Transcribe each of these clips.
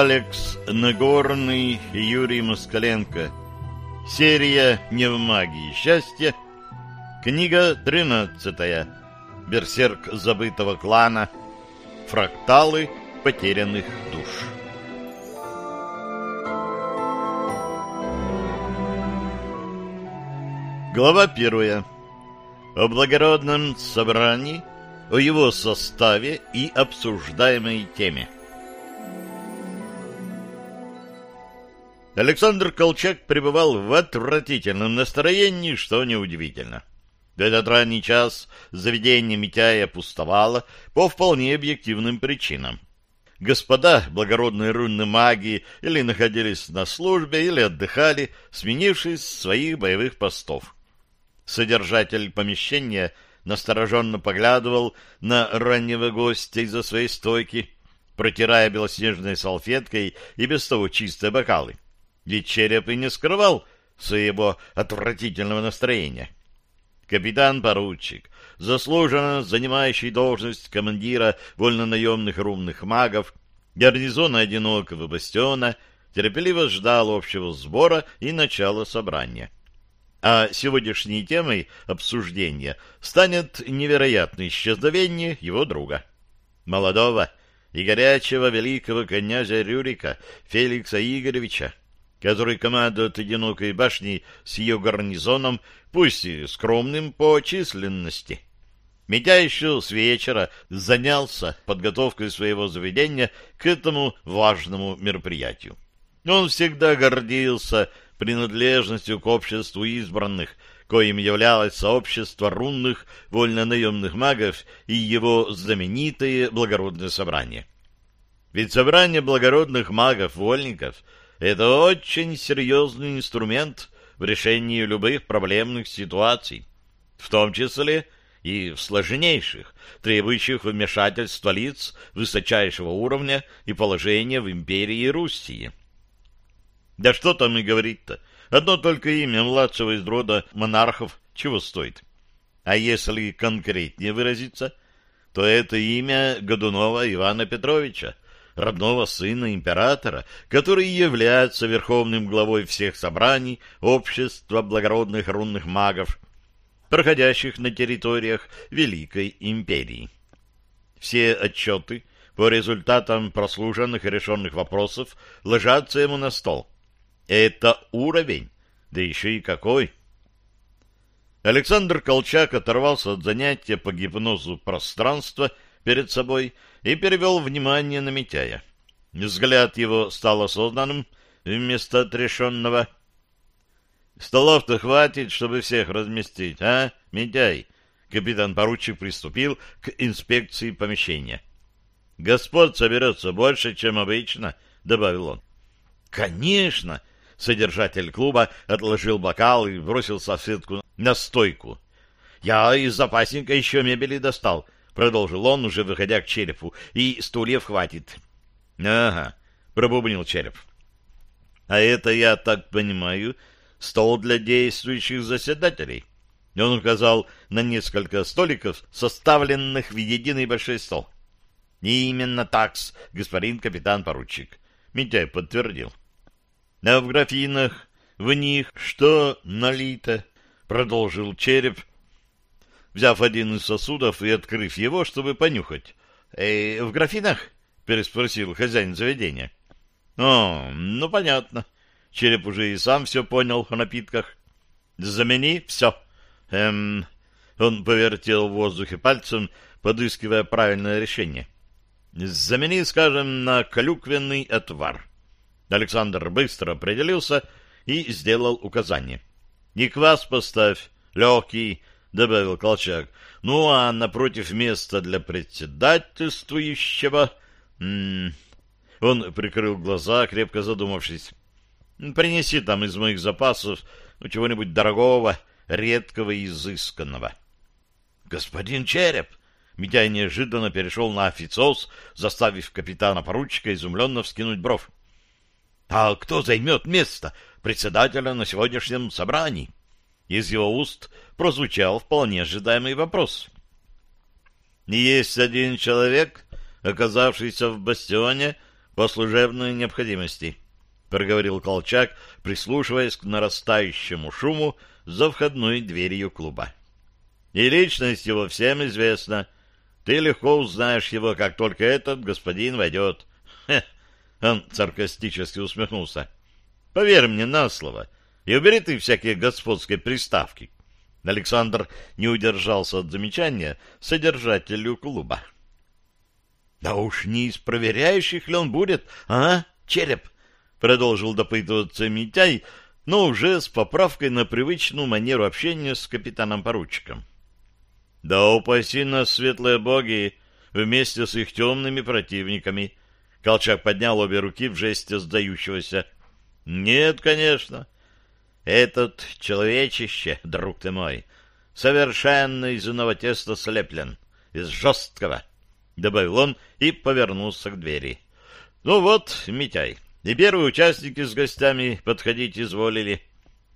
Алекс Нагорный и Юрий Москаленко. Серия «Не в магии счастья». Книга 13. Берсерк забытого клана. Фракталы потерянных душ. Глава первая. О благородном собрании, о его составе и обсуждаемой теме. Александр Колчак пребывал в отвратительном настроении, что неудивительно. В этот ранний час заведение Митяя пустовало по вполне объективным причинам. Господа благородные рунные маги или находились на службе, или отдыхали, сменившись своих боевых постов. Содержатель помещения настороженно поглядывал на раннего гостя из-за своей стойки, протирая белоснежной салфеткой и без того чистые бокалы. Ведь череп и не скрывал своего отвратительного настроения. Капитан-поручик, заслуженно занимающий должность командира вольнонаемных румных магов, гарнизона одинокого бастиона, терпеливо ждал общего сбора и начала собрания. А сегодняшней темой обсуждения станет невероятное исчезновение его друга. Молодого и горячего великого князя Рюрика Феликса Игоревича, который командует одинокой башней с ее гарнизоном, пусть и скромным по численности. Митя еще с вечера занялся подготовкой своего заведения к этому важному мероприятию. Он всегда гордился принадлежностью к обществу избранных, коим являлось сообщество рунных вольнонаемных магов и его знаменитое благородное собрание. Ведь собрание благородных магов-вольников — это очень серьезный инструмент в решении любых проблемных ситуаций, в том числе и в сложнейших, требующих вмешательства лиц высочайшего уровня и положения в империи Руссии. Да что там и говорить-то, одно только имя младшего из рода монархов чего стоит. А если конкретнее выразиться, то это имя Годунова Ивана Петровича, родного сына императора, который является верховным главой всех собраний общества благородных рунных магов, проходящих на территориях Великой Империи. Все отчеты по результатам прослушанных и решенных вопросов ложатся ему на стол. Это уровень, да еще и какой! Александр Колчак оторвался от занятия по гипнозу пространства перед собой и перевел внимание на Митяя. Взгляд его стал осознанным вместо отрешенного. «Столов-то хватит, чтобы всех разместить, а, Митяй?» Капитан-поручик приступил к инспекции помещения. «Господ соберется больше, чем обычно», — добавил он. «Конечно!» — содержатель клуба отложил бокал и бросил соседку на стойку. «Я из запасника еще мебели достал. — продолжил он, уже выходя к черепу, — и стульев хватит. — Ага, — пробубнил череп. — А это, я так понимаю, стол для действующих заседателей. И он указал на несколько столиков, составленных в единый большой стол. — Именно такс, господин капитан-поручик. Митяй подтвердил. — А в графинах, в них что налито? — продолжил череп, — взяв один из сосудов и открыв его, чтобы понюхать. «Э, «В графинах?» — переспросил хозяин заведения. «О, ну, понятно. Череп уже и сам все понял о напитках. Замени все». Эм... Он повертел в воздухе пальцем, подыскивая правильное решение. «Замени, скажем, на клюквенный отвар». Александр быстро определился и сделал указание. «И квас поставь, легкий, — добавил Колчак. — Ну, а напротив места для председательствующего... М -м Он прикрыл глаза, крепко задумавшись. — Принеси там из моих запасов ну, чего-нибудь дорогого, редкого и изысканного. — Господин Череп! Митяй неожиданно перешел на официоз, заставив капитана-поручика изумленно вскинуть бровь. — А кто займет место председателя на сегодняшнем собрании? — из его уст прозвучал вполне ожидаемый вопрос. «Есть один человек, оказавшийся в бастионе по служебной необходимости, — проговорил Колчак, прислушиваясь к нарастающему шуму за входной дверью клуба. — И личность его всем известна. Ты легко узнаешь его, как только этот господин войдет. Хе! Он саркастически усмехнулся. — Поверь мне на слово, и убери ты всякие господские приставки. Александр не удержался от замечания содержателю клуба. — да уж не из проверяющих ли он будет, а, череп? Продолжил допытываться Митяй, но уже с поправкой на привычную манеру общения с капитаном-поручиком. Да упаси нас, светлые боги, вместе с их темными противниками. Колчак поднял обе руки в жесте сдающегося. Нет, конечно. Этот человечище, друг ты мой, совершенно из иного теста слеплен, из жесткого. — добавил он и повернулся к двери. — Ну вот, Митяй, и первые участники с гостями подходить изволили.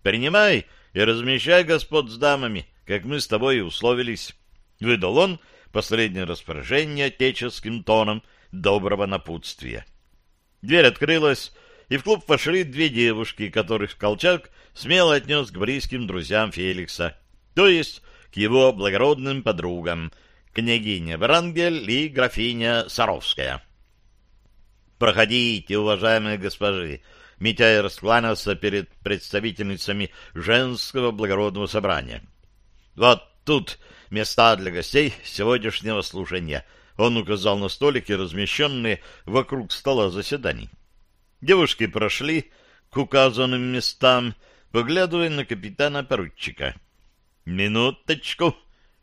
Принимай и размещай господ с дамами, как мы с тобой и условились. Выдал он последнее распоряжение отеческим тоном доброго напутствия. Дверь открылась, и в клуб вошли две девушки, которых Колчак смело отнес к близким друзьям Феликса, то есть к его благородным подругам — княгиня Врангель и графиня Саровская. «Проходите, уважаемые госпожи!» Митяй раскланялся перед представительницами женского благородного собрания. «Вот тут места для гостей сегодняшнего слушания». Он указал на столики, размещенные вокруг стола заседаний. Девушки прошли к указанным местам, поглядывая на капитана-поручика. «Минуточку!»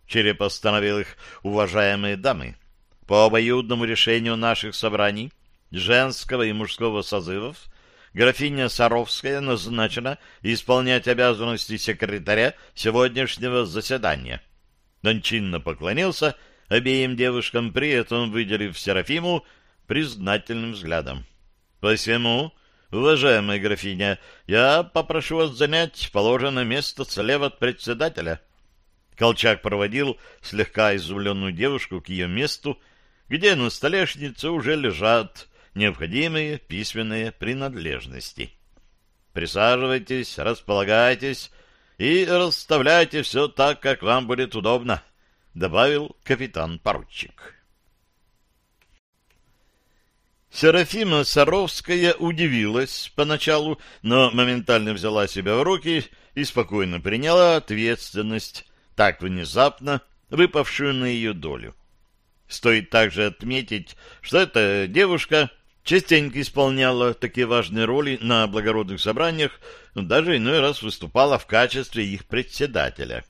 Череп остановил их, уважаемые дамы. По обоюдному решению наших собраний, женского и мужского созывов, графиня Саровская назначена исполнять обязанности секретаря сегодняшнего заседания. Он чинно поклонился обеим девушкам, при этом выделив Серафиму признательным взглядом. «Посему, уважаемая графиня, я попрошу вас занять положенное место слева от председателя». Колчак проводил слегка изумленную девушку к ее месту, где на столешнице уже лежат необходимые письменные принадлежности. Присаживайтесь, располагайтесь и расставляйте все так, как вам будет удобно, — добавил капитан-поручик. Серафима Саровская удивилась поначалу, но моментально взяла себя в руки и спокойно приняла ответственность так внезапно выпавшую на ее долю. Стоит также отметить, что эта девушка частенько исполняла такие важные роли на благородных собраниях, даже иной раз выступала в качестве их председателя.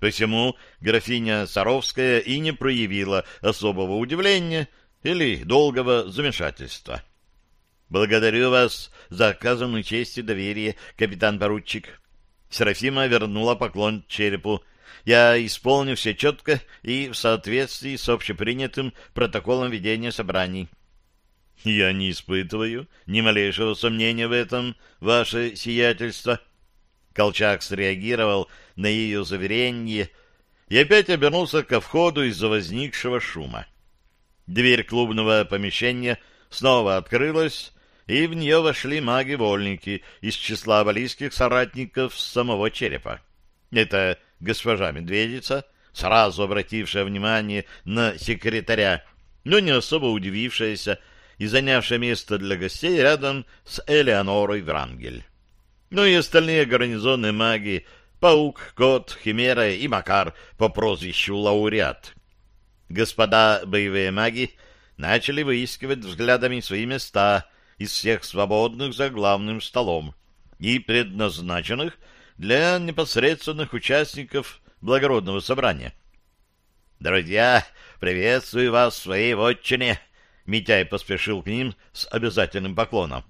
Посему графиня Саровская и не проявила особого удивления или долгого замешательства. «Благодарю вас за оказанную честь и доверие, капитан-поручик». Серафима вернула поклон черепу, я исполню все четко и в соответствии с общепринятым протоколом ведения собраний. Я не испытываю ни малейшего сомнения в этом, ваше сиятельство. Колчак среагировал на ее заверение и опять обернулся ко входу из-за возникшего шума. Дверь клубного помещения снова открылась, и в нее вошли маги-вольники из числа валийских соратников самого черепа. Это госпожа Медведица, сразу обратившая внимание на секретаря, но не особо удивившаяся и занявшая место для гостей рядом с Элеонорой Врангель. Ну и остальные гарнизонные маги — Паук, Кот, Химера и Макар по прозвищу Лауреат. Господа боевые маги начали выискивать взглядами свои места из всех свободных за главным столом и предназначенных для непосредственных участников благородного собрания. «Друзья, приветствую вас в своей вотчине!» Митяй поспешил к ним с обязательным поклоном.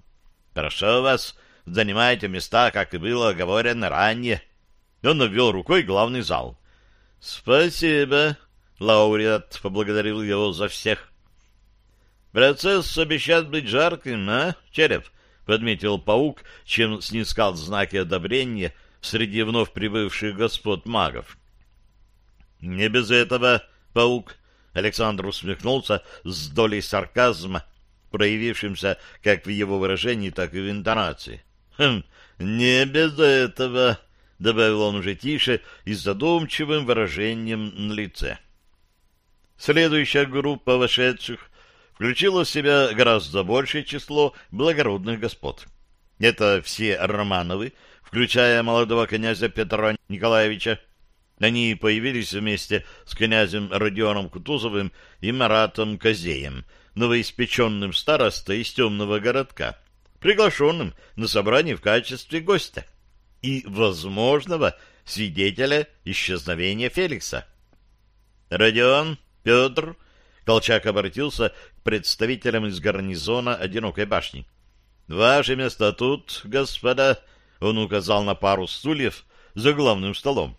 «Прошу вас, занимайте места, как и было говорено ранее». Он обвел рукой главный зал. «Спасибо!» — лауреат поблагодарил его за всех. «Процесс обещает быть жарким, а, Череп?» — подметил паук, чем снискал знаки одобрения — среди вновь прибывших господ магов. «Не без этого, паук!» Александр усмехнулся с долей сарказма проявившимся как в его выражении, так и в интонации. «Хм, не без этого», — добавил он уже тише и с задумчивым выражением на лице. Следующая группа вошедших включила в себя гораздо большее число благородных господ. Это все Романовы, включая молодого князя Петра Николаевича. Они появились вместе с князем Родионом Кутузовым и Маратом Козеем, новоиспеченным старостой из темного городка, приглашенным на собрание в качестве гостя и возможного свидетеля исчезновения Феликса. Родион, Петр, Колчак обратился к представителям из гарнизона одинокой башни. «Ваше место тут, господа», — он указал на пару стульев за главным столом.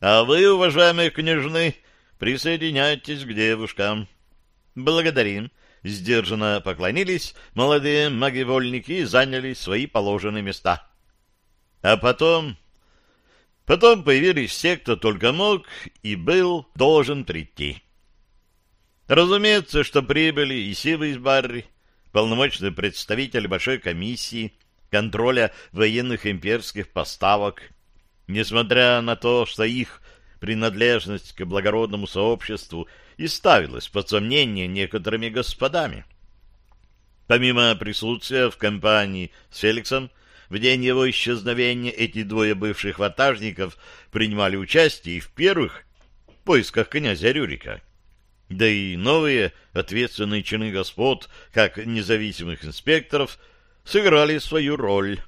«А вы, уважаемые княжны, присоединяйтесь к девушкам». «Благодарим», — сдержанно поклонились молодые маги-вольники и заняли свои положенные места. А потом... Потом появились все, кто только мог и был должен прийти. Разумеется, что прибыли и силы из Барри, полномочный представитель Большой комиссии контроля военных имперских поставок, несмотря на то, что их принадлежность к благородному сообществу и ставилась под сомнение некоторыми господами. Помимо присутствия в компании с Феликсом, в день его исчезновения эти двое бывших ватажников принимали участие и в первых поисках князя Рюрика. Да и новые ответственные чины господ, как независимых инспекторов, сыграли свою роль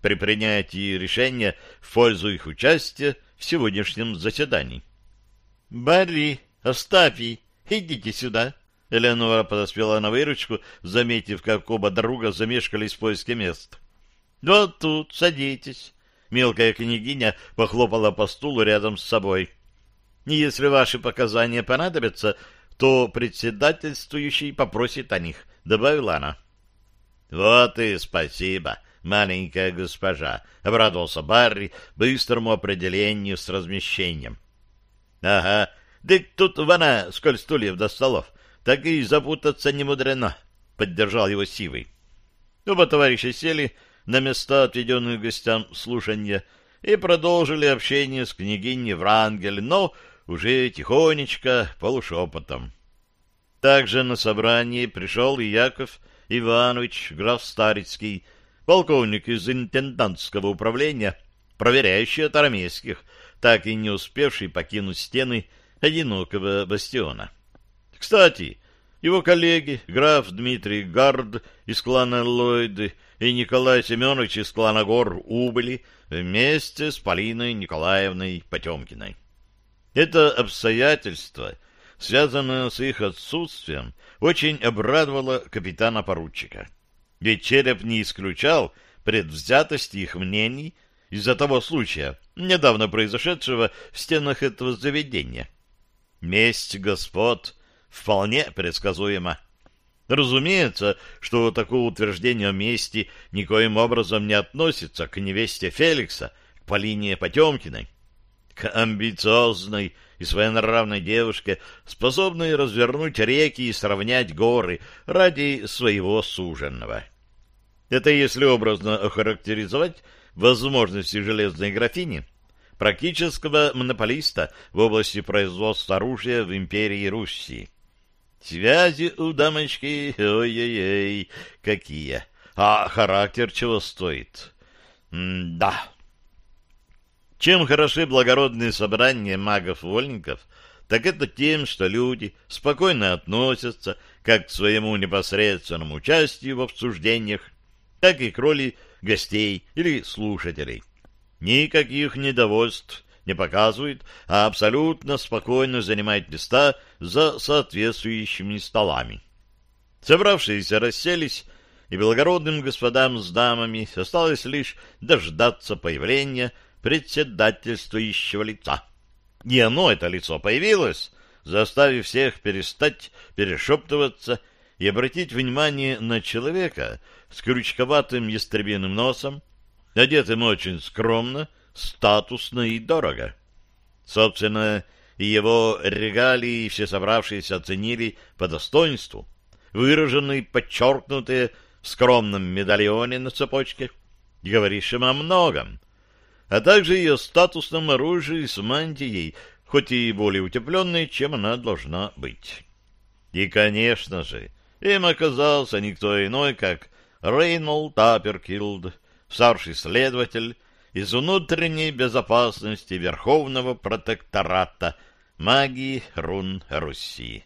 при принятии решения в пользу их участия в сегодняшнем заседании. — Барри, Остапий, идите сюда! — Элеонора подоспела на выручку, заметив, как оба друга замешкались в поиске мест. — Вот тут, садитесь. Мелкая княгиня похлопала по стулу рядом с собой. — Если ваши показания понадобятся, то председательствующий попросит о них, — добавила она. — Вот и спасибо, маленькая госпожа, — обрадовался Барри быстрому определению с размещением. — Ага, да тут вона сколь стульев до столов, так и запутаться не мудрено, — поддержал его Сивый. Оба товарища сели на места, отведенные гостям слушания, и продолжили общение с княгиней Врангель, но уже тихонечко, полушепотом. Также на собрание пришел и Яков Иванович, граф Старицкий, полковник из интендантского управления, проверяющий от армейских, так и не успевший покинуть стены одинокого бастиона. Кстати, его коллеги, граф Дмитрий Гард из клана Ллойды и Николай Семенович из клана Гор убыли вместе с Полиной Николаевной Потемкиной. Это обстоятельство, связанное с их отсутствием, очень обрадовало капитана-поручика. Ведь Череп не исключал предвзятости их мнений из-за того случая, недавно произошедшего в стенах этого заведения. Месть господ вполне предсказуема. Разумеется, что такое утверждение о мести никоим образом не относится к невесте Феликса, к Полине Потемкиной, амбициозной и своенравной девушке, способной развернуть реки и сравнять горы ради своего суженного. Это если образно охарактеризовать возможности железной графини, практического монополиста в области производства оружия в империи Руси. Связи у дамочки, ой-ой-ой, какие! А характер чего стоит? М да. Чем хороши благородные собрания магов-вольников, так это тем, что люди спокойно относятся как к своему непосредственному участию в обсуждениях, так и к роли гостей или слушателей. Никаких недовольств не показывает, а абсолютно спокойно занимает места за соответствующими столами. Собравшиеся расселись, и благородным господам с дамами осталось лишь дождаться появления председательствующего лица. И оно, это лицо, появилось, заставив всех перестать перешептываться и обратить внимание на человека с крючковатым ястребиным носом, одетым очень скромно, статусно и дорого. Собственно, и его регалии все собравшиеся оценили по достоинству. выраженные, подчеркнутые в скромном медальоне на цепочке, говоришь им о многом, а также ее статусном оружии с мантией, хоть и более утепленной, чем она должна быть. И, конечно же, им оказался никто иной, как Рейнольд Таперкилд, старший следователь из внутренней безопасности Верховного протектората магии рун Руси.